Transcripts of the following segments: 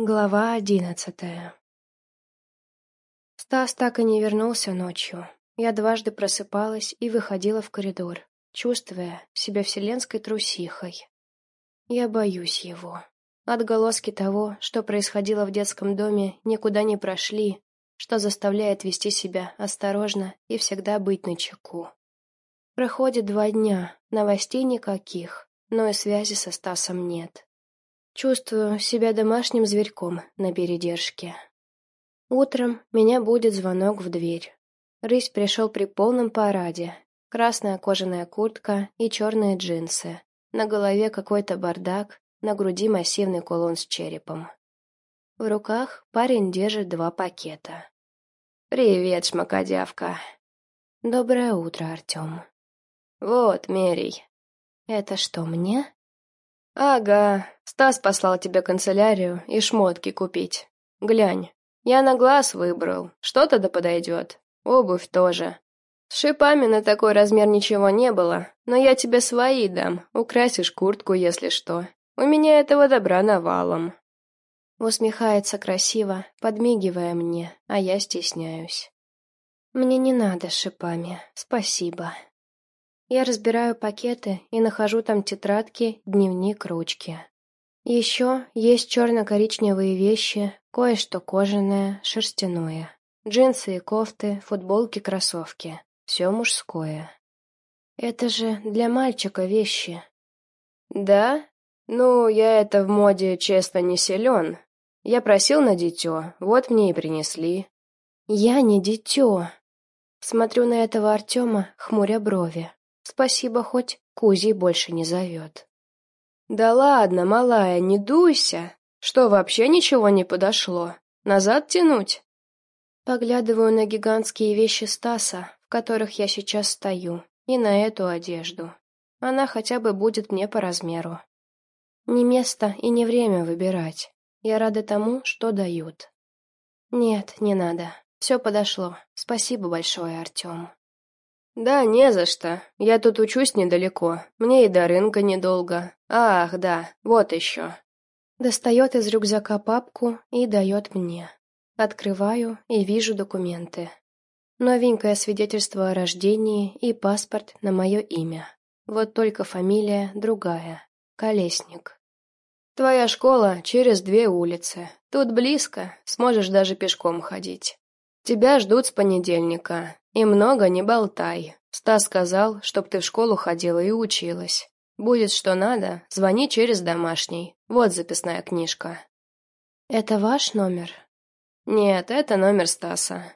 Глава одиннадцатая Стас так и не вернулся ночью. Я дважды просыпалась и выходила в коридор, чувствуя себя вселенской трусихой. Я боюсь его. Отголоски того, что происходило в детском доме, никуда не прошли, что заставляет вести себя осторожно и всегда быть начеку. Проходит два дня, новостей никаких, но и связи со Стасом нет. Чувствую себя домашним зверьком на передержке. Утром меня будет звонок в дверь. Рысь пришел при полном параде. Красная кожаная куртка и черные джинсы. На голове какой-то бардак, на груди массивный кулон с черепом. В руках парень держит два пакета. «Привет, шмакодявка!» «Доброе утро, Артем!» «Вот, мерей!» «Это что, мне?» «Ага, Стас послал тебе канцелярию и шмотки купить. Глянь, я на глаз выбрал, что-то да подойдет. Обувь тоже. С шипами на такой размер ничего не было, но я тебе свои дам, украсишь куртку, если что. У меня этого добра навалом». Усмехается красиво, подмигивая мне, а я стесняюсь. «Мне не надо шипами, спасибо». Я разбираю пакеты и нахожу там тетрадки, дневник, ручки. Еще есть черно-коричневые вещи, кое-что кожаное, шерстяное. Джинсы и кофты, футболки, кроссовки. Все мужское. Это же для мальчика вещи. Да? Ну, я это в моде, честно, не силен. Я просил на дитё, вот мне и принесли. Я не дитё. Смотрю на этого Артема, хмуря брови. Спасибо, хоть Кузей больше не зовет. «Да ладно, малая, не дуйся. Что, вообще ничего не подошло? Назад тянуть?» Поглядываю на гигантские вещи Стаса, в которых я сейчас стою, и на эту одежду. Она хотя бы будет мне по размеру. Не место и не время выбирать. Я рада тому, что дают. Нет, не надо. Все подошло. Спасибо большое, Артем. «Да, не за что. Я тут учусь недалеко. Мне и до рынка недолго. Ах, да, вот еще». Достает из рюкзака папку и дает мне. Открываю и вижу документы. Новенькое свидетельство о рождении и паспорт на мое имя. Вот только фамилия другая. Колесник. Твоя школа через две улицы. Тут близко, сможешь даже пешком ходить. Тебя ждут с понедельника. И много не болтай. Стас сказал, чтоб ты в школу ходила и училась. Будет что надо, звони через домашний. Вот записная книжка. Это ваш номер? Нет, это номер Стаса.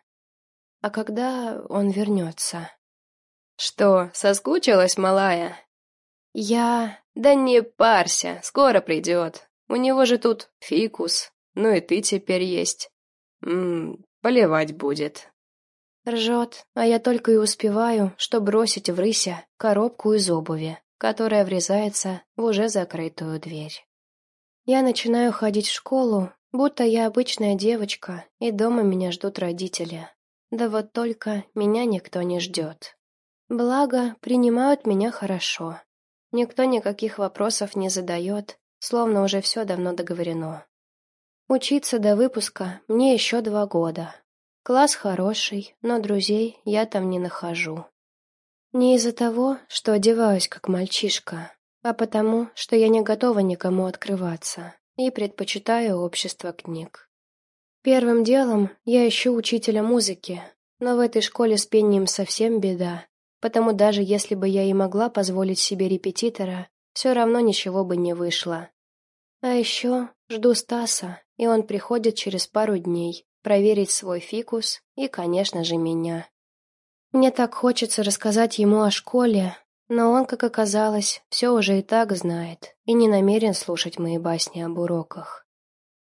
А когда он вернется? Что, соскучилась, малая? Я... Да не парься, скоро придет. У него же тут фикус. Ну и ты теперь есть. Ммм, поливать будет. Ржет, а я только и успеваю, что бросить в рыся коробку из обуви, которая врезается в уже закрытую дверь. Я начинаю ходить в школу, будто я обычная девочка, и дома меня ждут родители. Да вот только меня никто не ждет. Благо, принимают меня хорошо. Никто никаких вопросов не задает, словно уже все давно договорено. Учиться до выпуска мне еще два года, Класс хороший, но друзей я там не нахожу. Не из-за того, что одеваюсь как мальчишка, а потому, что я не готова никому открываться и предпочитаю общество книг. Первым делом я ищу учителя музыки, но в этой школе с пением совсем беда, потому даже если бы я и могла позволить себе репетитора, все равно ничего бы не вышло. А еще жду Стаса, и он приходит через пару дней, проверить свой фикус и, конечно же, меня. Мне так хочется рассказать ему о школе, но он, как оказалось, все уже и так знает и не намерен слушать мои басни об уроках.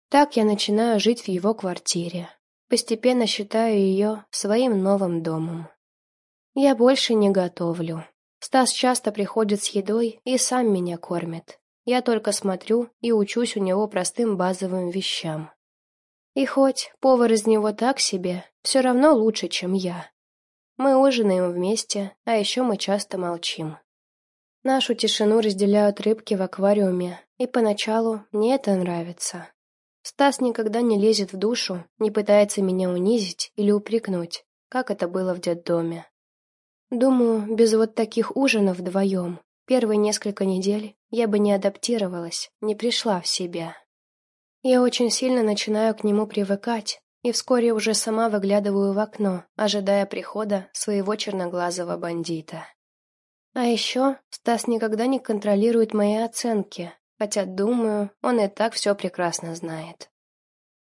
Так я начинаю жить в его квартире, постепенно считаю ее своим новым домом. Я больше не готовлю. Стас часто приходит с едой и сам меня кормит. Я только смотрю и учусь у него простым базовым вещам. И хоть повар из него так себе, все равно лучше, чем я. Мы ужинаем вместе, а еще мы часто молчим. Нашу тишину разделяют рыбки в аквариуме, и поначалу мне это нравится. Стас никогда не лезет в душу, не пытается меня унизить или упрекнуть, как это было в детдоме. Думаю, без вот таких ужинов вдвоем первые несколько недель я бы не адаптировалась, не пришла в себя. Я очень сильно начинаю к нему привыкать, и вскоре уже сама выглядываю в окно, ожидая прихода своего черноглазого бандита. А еще Стас никогда не контролирует мои оценки, хотя, думаю, он и так все прекрасно знает.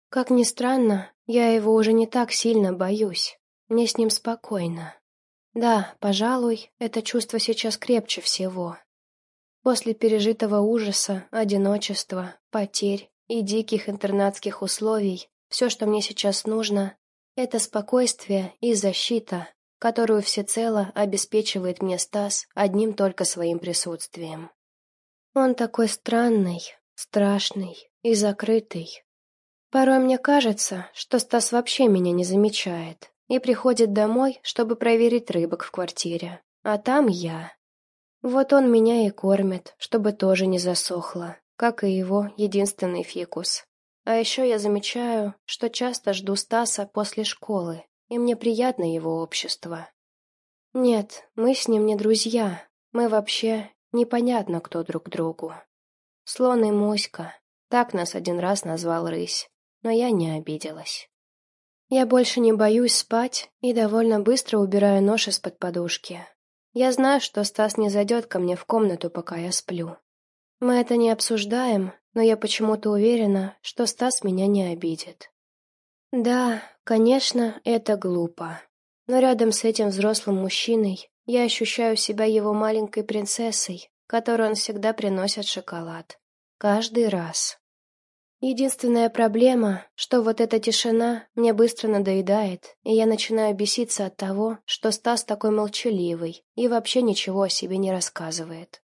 Как ни странно, я его уже не так сильно боюсь, мне с ним спокойно. Да, пожалуй, это чувство сейчас крепче всего. После пережитого ужаса, одиночества, потерь и диких интернатских условий, все, что мне сейчас нужно, это спокойствие и защита, которую всецело обеспечивает мне Стас одним только своим присутствием. Он такой странный, страшный и закрытый. Порой мне кажется, что Стас вообще меня не замечает, и приходит домой, чтобы проверить рыбок в квартире. А там я. Вот он меня и кормит, чтобы тоже не засохло, как и его единственный фикус. А еще я замечаю, что часто жду Стаса после школы, и мне приятно его общество. Нет, мы с ним не друзья, мы вообще непонятно кто друг другу. Слон и Моська, так нас один раз назвал Рысь, но я не обиделась. Я больше не боюсь спать и довольно быстро убираю нож из-под подушки. Я знаю, что Стас не зайдет ко мне в комнату, пока я сплю. Мы это не обсуждаем, но я почему-то уверена, что Стас меня не обидит. Да, конечно, это глупо. Но рядом с этим взрослым мужчиной я ощущаю себя его маленькой принцессой, которой он всегда приносит шоколад. Каждый раз. Единственная проблема, что вот эта тишина мне быстро надоедает, и я начинаю беситься от того, что Стас такой молчаливый и вообще ничего о себе не рассказывает.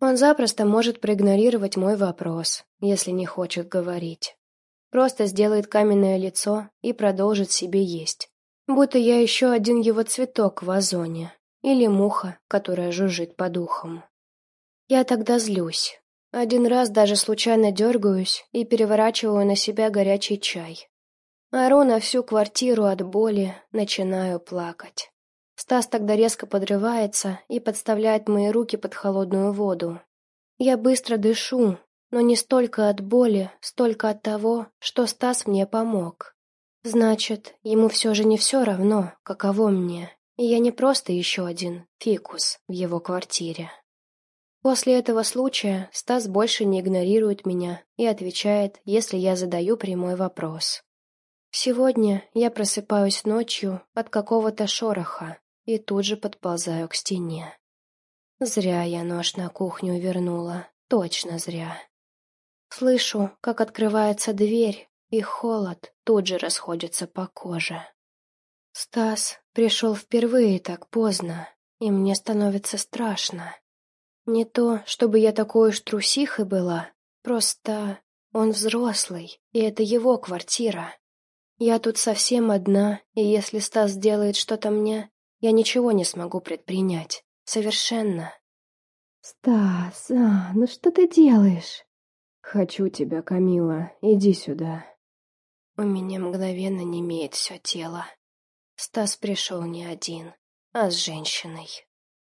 Он запросто может проигнорировать мой вопрос, если не хочет говорить. Просто сделает каменное лицо и продолжит себе есть. Будто я еще один его цветок в вазоне. Или муха, которая жужжит по духам. Я тогда злюсь, один раз даже случайно дергаюсь и переворачиваю на себя горячий чай. Ору на всю квартиру от боли, начинаю плакать. Стас тогда резко подрывается и подставляет мои руки под холодную воду. Я быстро дышу, но не столько от боли, столько от того, что Стас мне помог. Значит, ему все же не все равно, каково мне, и я не просто еще один фикус в его квартире. После этого случая Стас больше не игнорирует меня и отвечает, если я задаю прямой вопрос. Сегодня я просыпаюсь ночью от какого-то шороха и тут же подползаю к стене. Зря я нож на кухню вернула, точно зря. Слышу, как открывается дверь, и холод тут же расходится по коже. Стас пришел впервые так поздно, и мне становится страшно. Не то, чтобы я такой уж трусихой была, просто он взрослый, и это его квартира. Я тут совсем одна, и если Стас сделает что-то мне, я ничего не смогу предпринять. Совершенно. «Стас, а, ну что ты делаешь?» «Хочу тебя, Камила, иди сюда». У меня мгновенно немеет все тело. Стас пришел не один, а с женщиной.